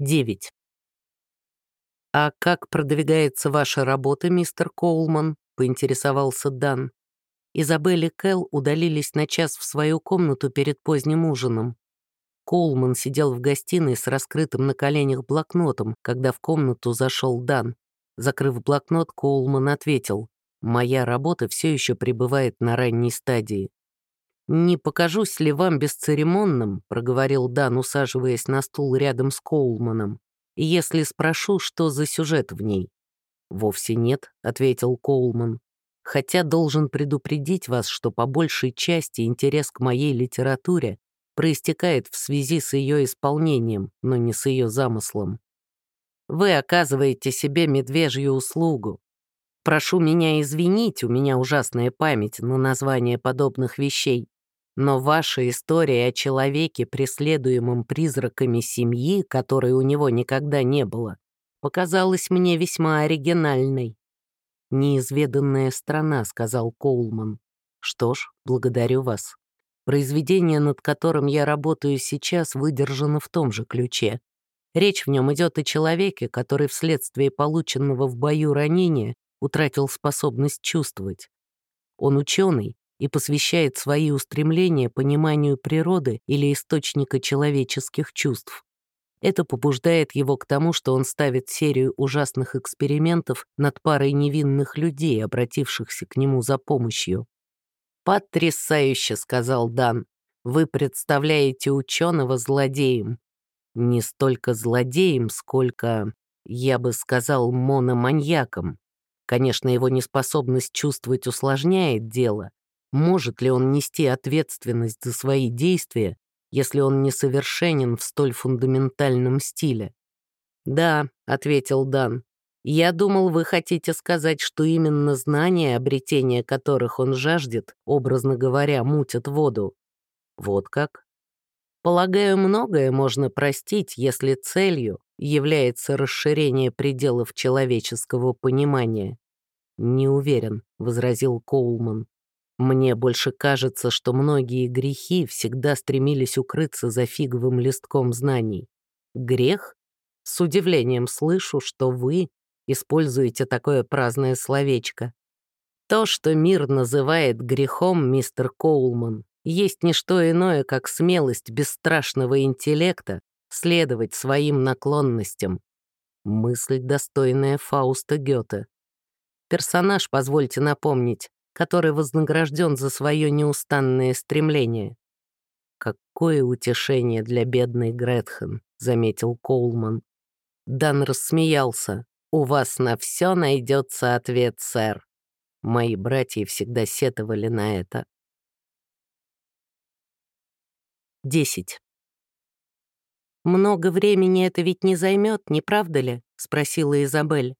9. «А как продвигается ваша работа, мистер Коулман?» — поинтересовался Дан. Изабель и Кэл удалились на час в свою комнату перед поздним ужином. Коулман сидел в гостиной с раскрытым на коленях блокнотом, когда в комнату зашел Дан. Закрыв блокнот, Коулман ответил, «Моя работа все еще пребывает на ранней стадии». «Не покажусь ли вам бесцеремонным?» — проговорил Дан, усаживаясь на стул рядом с Коулманом. «Если спрошу, что за сюжет в ней?» «Вовсе нет», — ответил Коулман. «Хотя должен предупредить вас, что по большей части интерес к моей литературе проистекает в связи с ее исполнением, но не с ее замыслом. Вы оказываете себе медвежью услугу. Прошу меня извинить, у меня ужасная память на название подобных вещей. Но ваша история о человеке, преследуемом призраками семьи, которой у него никогда не было, показалась мне весьма оригинальной. «Неизведанная страна», — сказал Коулман. «Что ж, благодарю вас. Произведение, над которым я работаю сейчас, выдержано в том же ключе. Речь в нем идет о человеке, который вследствие полученного в бою ранения утратил способность чувствовать. Он ученый и посвящает свои устремления пониманию природы или источника человеческих чувств. Это побуждает его к тому, что он ставит серию ужасных экспериментов над парой невинных людей, обратившихся к нему за помощью. «Потрясающе», — сказал Дан. «Вы представляете ученого злодеем. Не столько злодеем, сколько, я бы сказал, мономаньяком. Конечно, его неспособность чувствовать усложняет дело. Может ли он нести ответственность за свои действия, если он несовершенен в столь фундаментальном стиле? «Да», — ответил Дан, я думал, вы хотите сказать, что именно знания, обретения которых он жаждет, образно говоря, мутят воду. Вот как? Полагаю, многое можно простить, если целью является расширение пределов человеческого понимания. «Не уверен», — возразил Коулман. «Мне больше кажется, что многие грехи всегда стремились укрыться за фиговым листком знаний. Грех? С удивлением слышу, что вы используете такое праздное словечко. То, что мир называет грехом, мистер Коулман, есть не что иное, как смелость бесстрашного интеллекта следовать своим наклонностям. Мысль, достойная Фауста Гёте. Персонаж, позвольте напомнить, который вознагражден за свое неустанное стремление. «Какое утешение для бедной Гретхен», — заметил Коулман. Дан рассмеялся. «У вас на все найдется ответ, сэр». Мои братья всегда сетовали на это. 10. «Много времени это ведь не займет, не правда ли?» — спросила Изабель.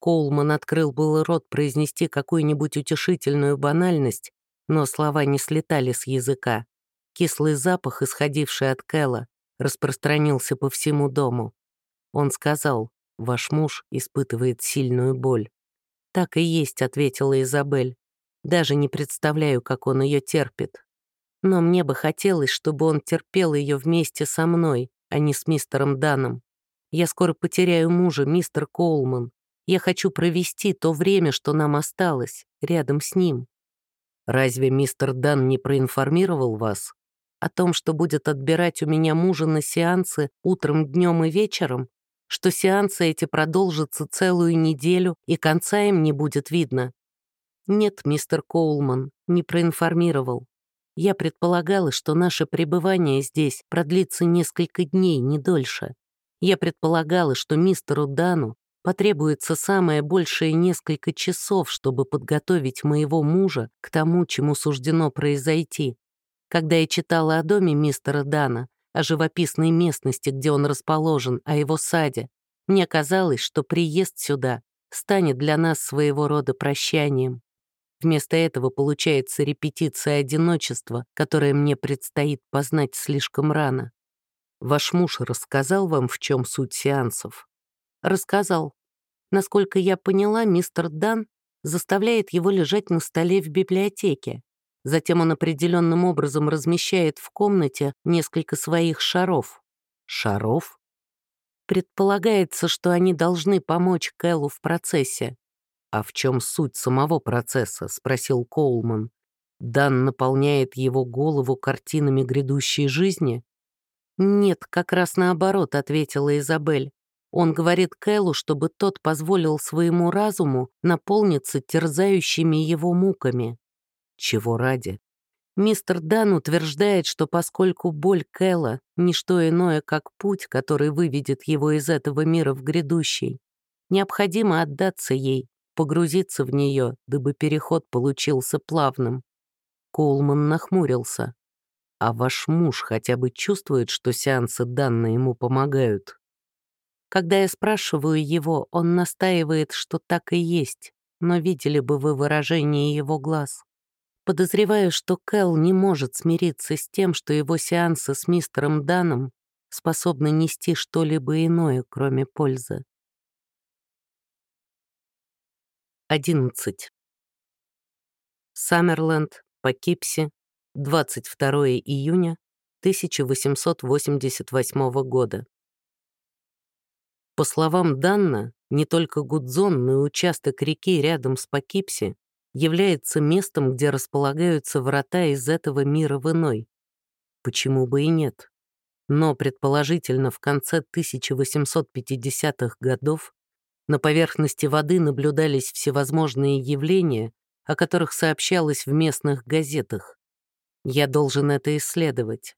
Коулман открыл был рот произнести какую-нибудь утешительную банальность, но слова не слетали с языка. Кислый запах, исходивший от Кэлла, распространился по всему дому. Он сказал, Ваш муж испытывает сильную боль». «Так и есть», — ответила Изабель. «Даже не представляю, как он ее терпит. Но мне бы хотелось, чтобы он терпел ее вместе со мной, а не с мистером Даном. Я скоро потеряю мужа, мистер Коулман. Я хочу провести то время, что нам осталось, рядом с ним». «Разве мистер Дан не проинформировал вас?» «О том, что будет отбирать у меня мужа на сеансы утром, днем и вечером?» что сеансы эти продолжатся целую неделю и конца им не будет видно. Нет, мистер Коулман, не проинформировал. Я предполагала, что наше пребывание здесь продлится несколько дней, не дольше. Я предполагала, что мистеру Дану потребуется самое большее несколько часов, чтобы подготовить моего мужа к тому, чему суждено произойти. Когда я читала о доме мистера Дана, о живописной местности, где он расположен, о его саде. Мне казалось, что приезд сюда станет для нас своего рода прощанием. Вместо этого получается репетиция одиночества, которое мне предстоит познать слишком рано. Ваш муж рассказал вам, в чем суть сеансов? Рассказал. Насколько я поняла, мистер Дан заставляет его лежать на столе в библиотеке. Затем он определенным образом размещает в комнате несколько своих шаров. Шаров? Предполагается, что они должны помочь Кэллу в процессе. «А в чем суть самого процесса?» — спросил Коулман. «Дан наполняет его голову картинами грядущей жизни?» «Нет, как раз наоборот», — ответила Изабель. Он говорит Кэллу, чтобы тот позволил своему разуму наполниться терзающими его муками. Чего ради? Мистер Дан утверждает, что поскольку боль Кэлла — ничто иное, как путь, который выведет его из этого мира в грядущий, необходимо отдаться ей, погрузиться в нее, дабы переход получился плавным. Коулман нахмурился. «А ваш муж хотя бы чувствует, что сеансы данные ему помогают?» Когда я спрашиваю его, он настаивает, что так и есть, но видели бы вы выражение его глаз. Подозреваю, что Кэл не может смириться с тем, что его сеансы с мистером Даном способны нести что-либо иное, кроме пользы. 11. Саммерленд, Покипси, 22 июня 1888 года. По словам Данна, не только Гудзон, но и участок реки рядом с Покипси является местом, где располагаются врата из этого мира в иной. Почему бы и нет? Но, предположительно, в конце 1850-х годов на поверхности воды наблюдались всевозможные явления, о которых сообщалось в местных газетах. Я должен это исследовать.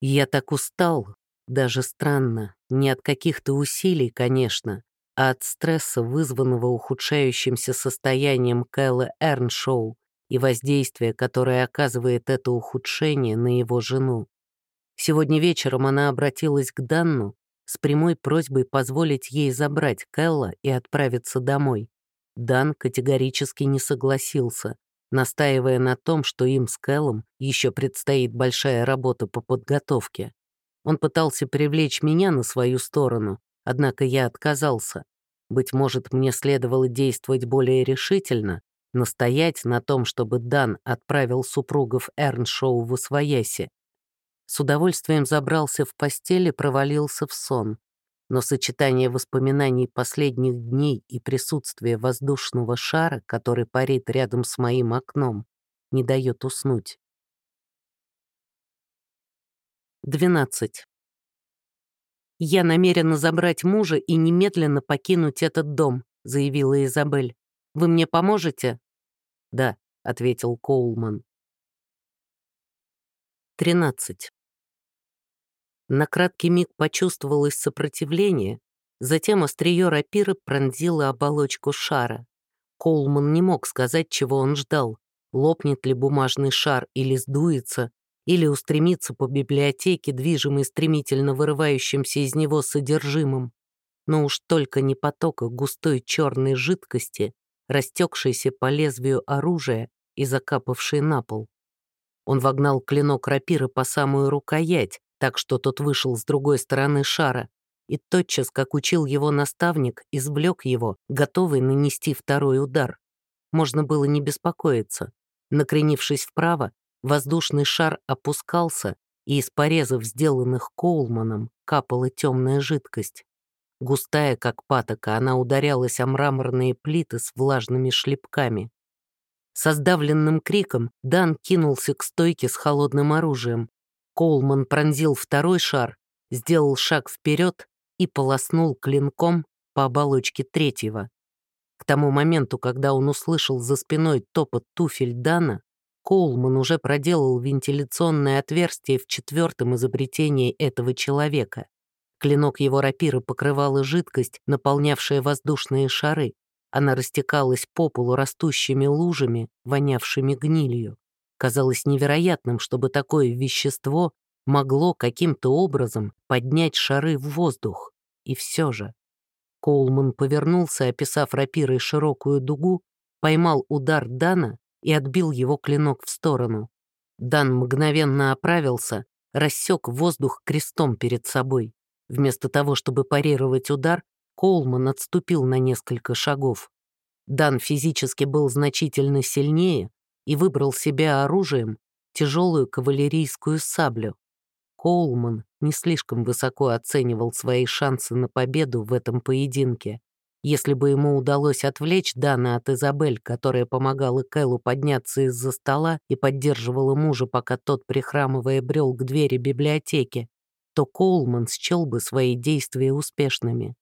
Я так устал, даже странно, не от каких-то усилий, конечно, а от стресса, вызванного ухудшающимся состоянием Кэлла Эрншоу и воздействия, которое оказывает это ухудшение на его жену. Сегодня вечером она обратилась к Данну с прямой просьбой позволить ей забрать Кэлла и отправиться домой. Дан категорически не согласился, настаивая на том, что им с Кэллом еще предстоит большая работа по подготовке. Он пытался привлечь меня на свою сторону, однако я отказался. Быть может, мне следовало действовать более решительно, настоять на том, чтобы Дан отправил супругов Эрншоу в Освояси. С удовольствием забрался в постель и провалился в сон. Но сочетание воспоминаний последних дней и присутствия воздушного шара, который парит рядом с моим окном, не дает уснуть. 12. «Я намерена забрать мужа и немедленно покинуть этот дом», заявила Изабель. «Вы мне поможете?» «Да», — ответил Коулман. 13. На краткий миг почувствовалось сопротивление, затем острие рапиры пронзило оболочку шара. Коулман не мог сказать, чего он ждал. Лопнет ли бумажный шар или сдуется, или устремиться по библиотеке, движимой стремительно вырывающимся из него содержимым, но уж только не потока густой черной жидкости, растекшейся по лезвию оружия и закапавшей на пол. Он вогнал клинок рапиры по самую рукоять, так что тот вышел с другой стороны шара, и тотчас, как учил его наставник, извлек его, готовый нанести второй удар. Можно было не беспокоиться. Накренившись вправо, Воздушный шар опускался, и из порезов, сделанных Коулманом, капала темная жидкость. Густая, как патока, она ударялась о мраморные плиты с влажными шлепками. Со сдавленным криком Дан кинулся к стойке с холодным оружием. Коулман пронзил второй шар, сделал шаг вперед и полоснул клинком по оболочке третьего. К тому моменту, когда он услышал за спиной топот туфель Дана, Коулман уже проделал вентиляционное отверстие в четвертом изобретении этого человека. Клинок его рапиры покрывала жидкость, наполнявшая воздушные шары. Она растекалась по полу растущими лужами, вонявшими гнилью. Казалось невероятным, чтобы такое вещество могло каким-то образом поднять шары в воздух. И все же. Коулман повернулся, описав рапирой широкую дугу, поймал удар Дана и отбил его клинок в сторону. Дан мгновенно оправился, рассек воздух крестом перед собой. Вместо того, чтобы парировать удар, Коулман отступил на несколько шагов. Дан физически был значительно сильнее и выбрал себе оружием тяжелую кавалерийскую саблю. Коулман не слишком высоко оценивал свои шансы на победу в этом поединке. Если бы ему удалось отвлечь Дана от Изабель, которая помогала Кэллу подняться из-за стола и поддерживала мужа, пока тот, прихрамывая, брел к двери библиотеки, то Коулман счел бы свои действия успешными.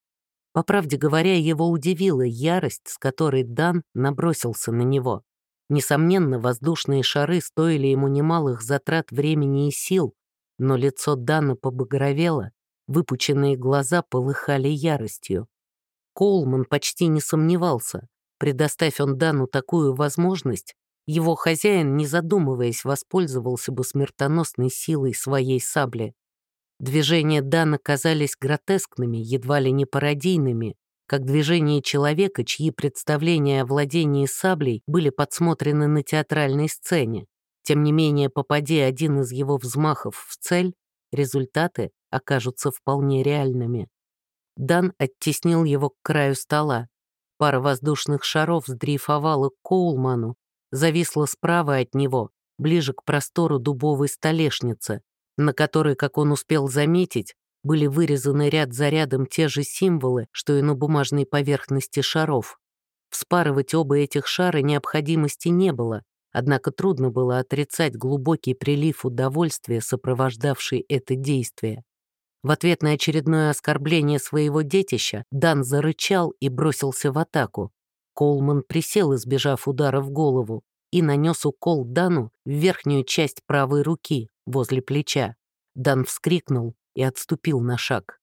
По правде говоря, его удивила ярость, с которой Дан набросился на него. Несомненно, воздушные шары стоили ему немалых затрат времени и сил, но лицо Дана побагровело, выпученные глаза полыхали яростью. Коулман почти не сомневался. Предоставь он Дану такую возможность, его хозяин, не задумываясь, воспользовался бы смертоносной силой своей сабли. Движения Дана казались гротескными, едва ли не пародийными, как движения человека, чьи представления о владении саблей были подсмотрены на театральной сцене. Тем не менее, попади один из его взмахов в цель, результаты окажутся вполне реальными. Дан оттеснил его к краю стола. Пара воздушных шаров сдрейфовала к Коулману, зависла справа от него, ближе к простору дубовой столешницы, на которой, как он успел заметить, были вырезаны ряд за рядом те же символы, что и на бумажной поверхности шаров. Вспарывать оба этих шара необходимости не было, однако трудно было отрицать глубокий прилив удовольствия, сопровождавший это действие. В ответ на очередное оскорбление своего детища Дан зарычал и бросился в атаку. Колман присел, избежав удара в голову, и нанес укол Дану в верхнюю часть правой руки, возле плеча. Дан вскрикнул и отступил на шаг.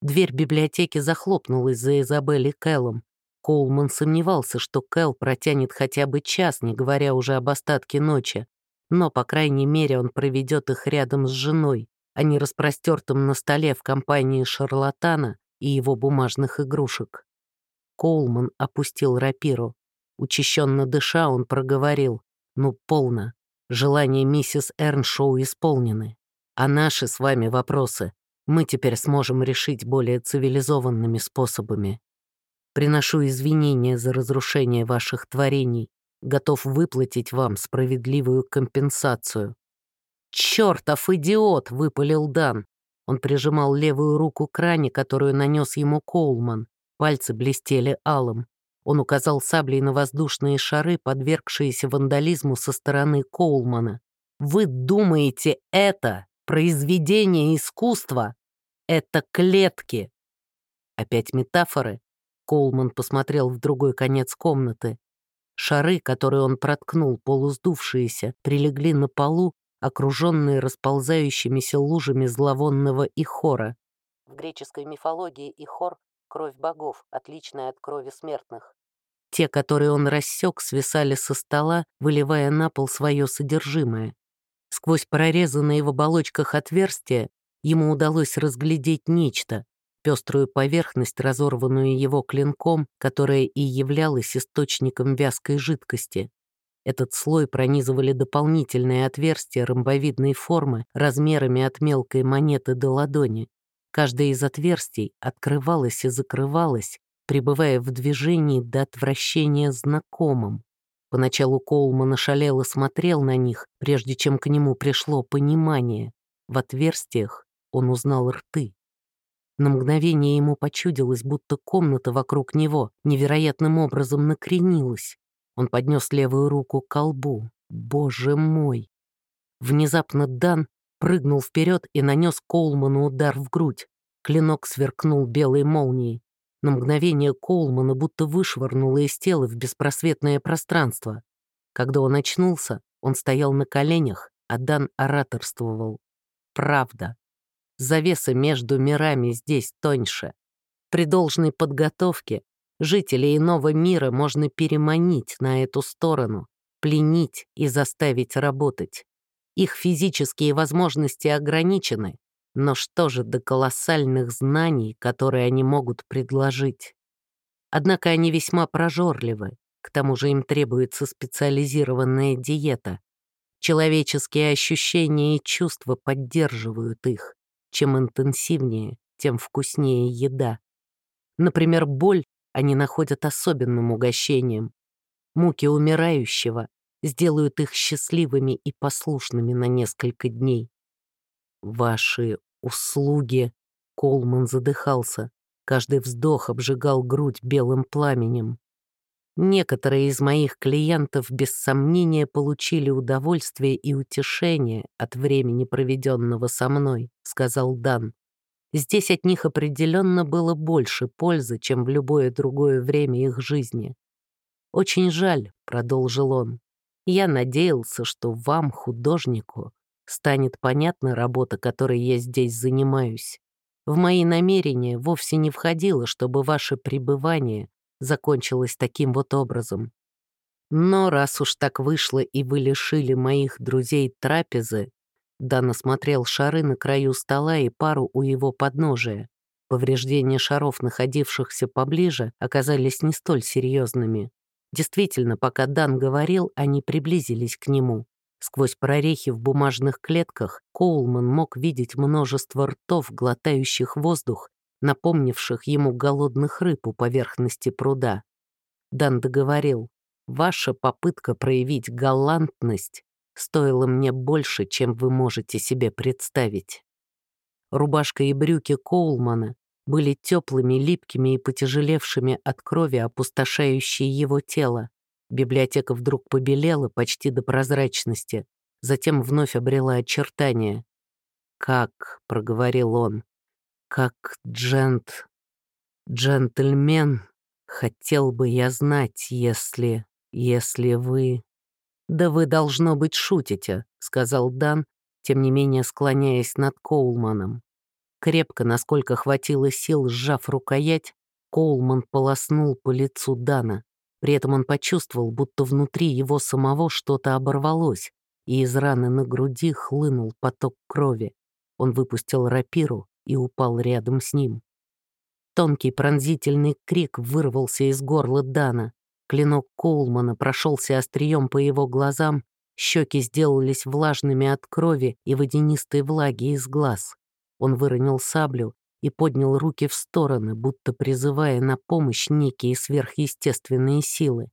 Дверь библиотеки захлопнулась за Изабель и Кэллом. Коулман сомневался, что Кэл протянет хотя бы час, не говоря уже об остатке ночи, но, по крайней мере, он проведет их рядом с женой, а не распростертым на столе в компании шарлатана и его бумажных игрушек. Коулман опустил рапиру. Учащенно дыша, он проговорил. «Ну, полно. Желания миссис Эрншоу исполнены. А наши с вами вопросы мы теперь сможем решить более цивилизованными способами. Приношу извинения за разрушение ваших творений, готов выплатить вам справедливую компенсацию. «Чёртов идиот!» — выпалил Дан. Он прижимал левую руку к ране, которую нанес ему Коулман. Пальцы блестели алым. Он указал саблей на воздушные шары, подвергшиеся вандализму со стороны Коулмана. «Вы думаете, это произведение искусства? Это клетки!» Опять метафоры. Коулман посмотрел в другой конец комнаты. Шары, которые он проткнул, полуздувшиеся, прилегли на полу окруженные расползающимися лужами зловонного ихора. В греческой мифологии ихор — кровь богов, отличная от крови смертных. Те, которые он рассек, свисали со стола, выливая на пол свое содержимое. Сквозь прорезанные в оболочках отверстия ему удалось разглядеть нечто, пеструю поверхность, разорванную его клинком, которая и являлась источником вязкой жидкости. Этот слой пронизывали дополнительные отверстия ромбовидной формы размерами от мелкой монеты до ладони. Каждое из отверстий открывалось и закрывалось, пребывая в движении до отвращения знакомым. Поначалу Коулман ошалело смотрел на них, прежде чем к нему пришло понимание. В отверстиях он узнал рты. На мгновение ему почудилось, будто комната вокруг него невероятным образом накренилась, он поднес левую руку к колбу. Боже мой! Внезапно Дан прыгнул вперед и нанес Коулману удар в грудь. Клинок сверкнул белой молнией. На мгновение Коулмана будто вышвырнуло из тела в беспросветное пространство. Когда он очнулся, он стоял на коленях, а Дан ораторствовал. Правда. Завеса между мирами здесь тоньше. При должной подготовке Жителей иного мира можно переманить на эту сторону, пленить и заставить работать. Их физические возможности ограничены, но что же до колоссальных знаний, которые они могут предложить? Однако они весьма прожорливы, к тому же им требуется специализированная диета. Человеческие ощущения и чувства поддерживают их. Чем интенсивнее, тем вкуснее еда. Например, боль они находят особенным угощением. Муки умирающего сделают их счастливыми и послушными на несколько дней. Ваши услуги...» Колман задыхался. Каждый вздох обжигал грудь белым пламенем. Некоторые из моих клиентов без сомнения получили удовольствие и утешение от времени, проведенного со мной, сказал Дан. Здесь от них определенно было больше пользы, чем в любое другое время их жизни. «Очень жаль», — продолжил он. «Я надеялся, что вам, художнику, станет понятна работа, которой я здесь занимаюсь. В мои намерения вовсе не входило, чтобы ваше пребывание закончилось таким вот образом. Но раз уж так вышло и вы лишили моих друзей трапезы, Дан осмотрел шары на краю стола и пару у его подножия. Повреждения шаров, находившихся поближе, оказались не столь серьезными. Действительно, пока Дан говорил, они приблизились к нему. Сквозь прорехи в бумажных клетках Коулман мог видеть множество ртов, глотающих воздух, напомнивших ему голодных рыб у поверхности пруда. Дан договорил, «Ваша попытка проявить галантность стоило мне больше, чем вы можете себе представить. Рубашка и брюки Коулмана были теплыми, липкими и потяжелевшими от крови, опустошающие его тело. Библиотека вдруг побелела почти до прозрачности, затем вновь обрела очертания. «Как?» — проговорил он. «Как джент... джентльмен, хотел бы я знать, если... если вы...» «Да вы, должно быть, шутите», — сказал Дан, тем не менее склоняясь над Коулманом. Крепко, насколько хватило сил, сжав рукоять, Коулман полоснул по лицу Дана. При этом он почувствовал, будто внутри его самого что-то оборвалось, и из раны на груди хлынул поток крови. Он выпустил рапиру и упал рядом с ним. Тонкий пронзительный крик вырвался из горла Дана. Клинок Коулмана прошелся острием по его глазам, щеки сделались влажными от крови и водянистой влаги из глаз. Он выронил саблю и поднял руки в стороны, будто призывая на помощь некие сверхъестественные силы.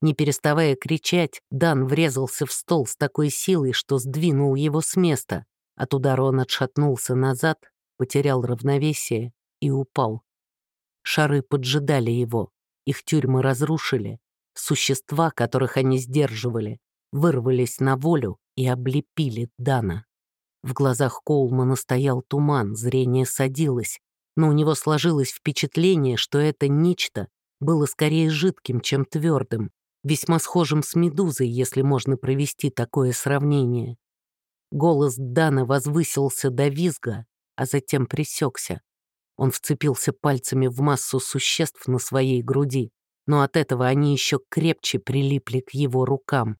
Не переставая кричать, Дан врезался в стол с такой силой, что сдвинул его с места. От удара он отшатнулся назад, потерял равновесие и упал. Шары поджидали его. Их тюрьмы разрушили. Существа, которых они сдерживали, вырвались на волю и облепили Дана. В глазах Коулмана стоял туман, зрение садилось, но у него сложилось впечатление, что это нечто было скорее жидким, чем твердым, весьма схожим с медузой, если можно провести такое сравнение. Голос Дана возвысился до визга, а затем пресекся. Он вцепился пальцами в массу существ на своей груди, но от этого они еще крепче прилипли к его рукам.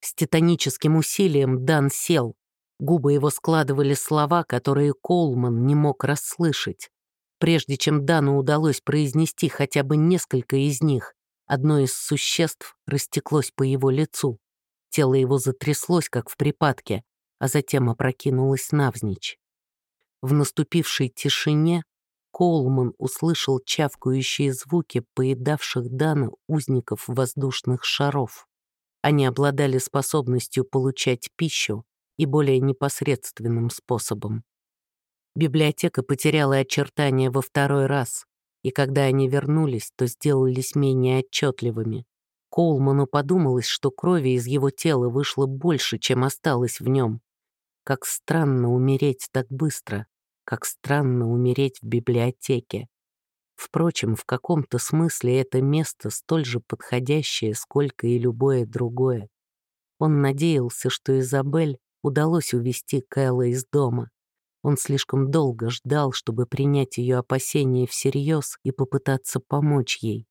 С титаническим усилием Дан сел. Губы его складывали слова, которые Колман не мог расслышать. Прежде чем Дану удалось произнести хотя бы несколько из них, одно из существ растеклось по его лицу. Тело его затряслось, как в припадке, а затем опрокинулось навзничь. В наступившей тишине Коулман услышал чавкающие звуки поедавших Дана узников воздушных шаров. Они обладали способностью получать пищу и более непосредственным способом. Библиотека потеряла очертания во второй раз, и когда они вернулись, то сделались менее отчетливыми. Коулману подумалось, что крови из его тела вышло больше, чем осталось в нем. Как странно умереть так быстро. Как странно умереть в библиотеке. Впрочем, в каком-то смысле это место столь же подходящее, сколько и любое другое. Он надеялся, что Изабель удалось увести Кэлла из дома. Он слишком долго ждал, чтобы принять ее опасения всерьез и попытаться помочь ей.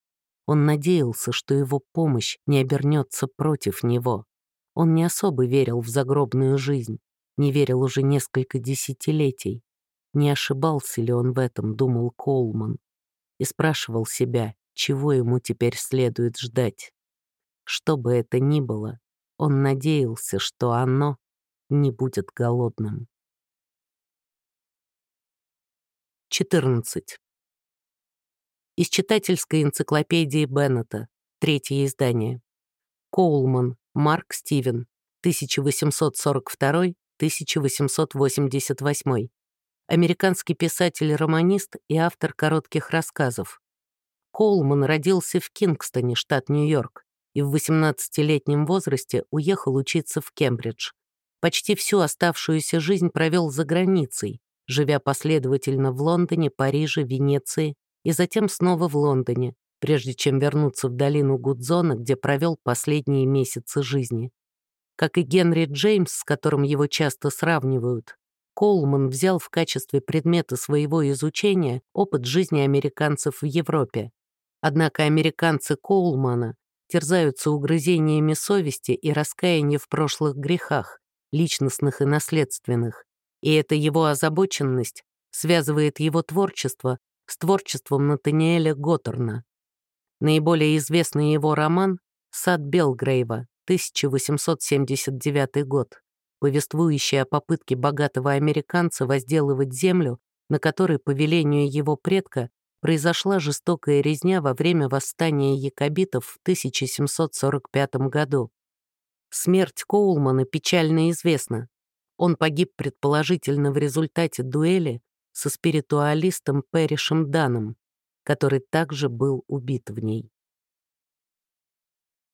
Он надеялся, что его помощь не обернется против него. Он не особо верил в загробную жизнь, не верил уже несколько десятилетий. Не ошибался ли он в этом, думал Колман, и спрашивал себя, чего ему теперь следует ждать. Что бы это ни было, он надеялся, что оно не будет голодным. 14. Из читательской энциклопедии Беннета, третье издание. Коулман, Марк Стивен, 1842 1888. Американский писатель-романист и автор коротких рассказов. Коулман родился в Кингстоне, штат Нью-Йорк, и в 18-летнем возрасте уехал учиться в Кембридж. Почти всю оставшуюся жизнь провел за границей, живя последовательно в Лондоне, Париже, Венеции и затем снова в Лондоне, прежде чем вернуться в долину Гудзона, где провел последние месяцы жизни. Как и Генри Джеймс, с которым его часто сравнивают, Коулман взял в качестве предмета своего изучения опыт жизни американцев в Европе. Однако американцы Коулмана терзаются угрызениями совести и раскаяния в прошлых грехах, личностных и наследственных, и эта его озабоченность связывает его творчество с творчеством Натаниэля Готтерна. Наиболее известный его роман «Сад Белгрейва», 1879 год, повествующий о попытке богатого американца возделывать землю, на которой, по велению его предка, произошла жестокая резня во время восстания якобитов в 1745 году. Смерть Коулмана печально известна. Он погиб предположительно в результате дуэли со спиритуалистом Пэришем Даном, который также был убит в ней.